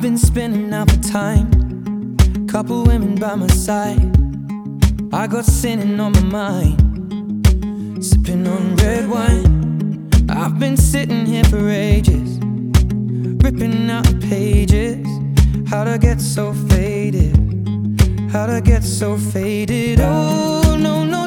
I've been spending out the time. Couple women by my side. I got sinning on my mind. Sipping on red wine. I've been sitting here for ages. Ripping out the pages. How'd I get so faded? How'd I get so faded? Oh, no, no,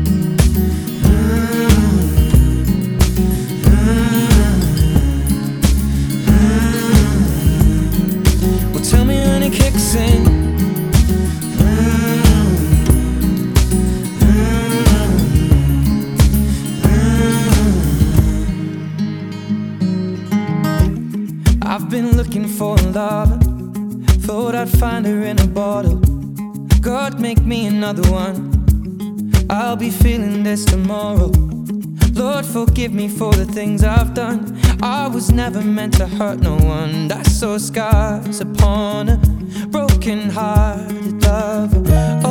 Kicks in. I've been looking for a lover. Thought I'd find her in a bottle. God, make me another one. I'll be feeling this tomorrow. Lord, forgive me for the things I've done. I was never meant to hurt no one. I saw scars upon a broken hearted lover. Oh,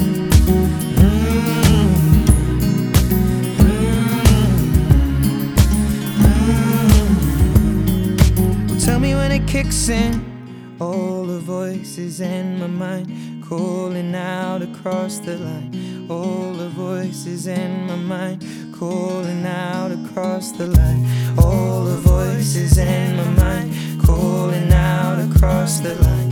Kicks in. All the voices in my mind calling out across the line. All the voices in my mind calling out across the line. All the voices in my mind calling out across the line.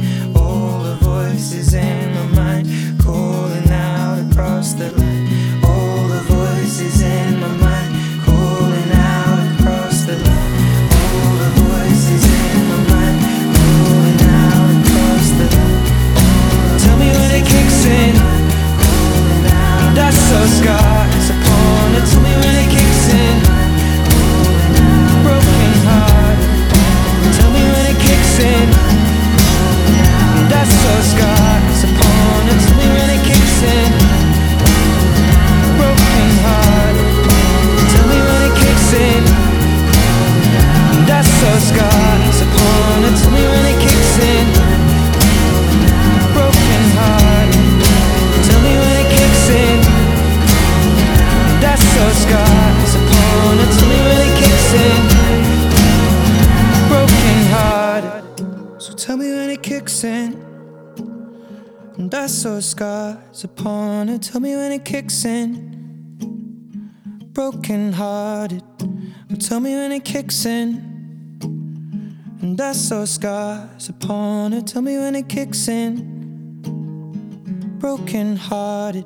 And I saw scars upon it. Tell me when it kicks in. Broken hearted. Tell me when it kicks in. And I saw scars upon it. Tell me when it kicks in. Broken hearted.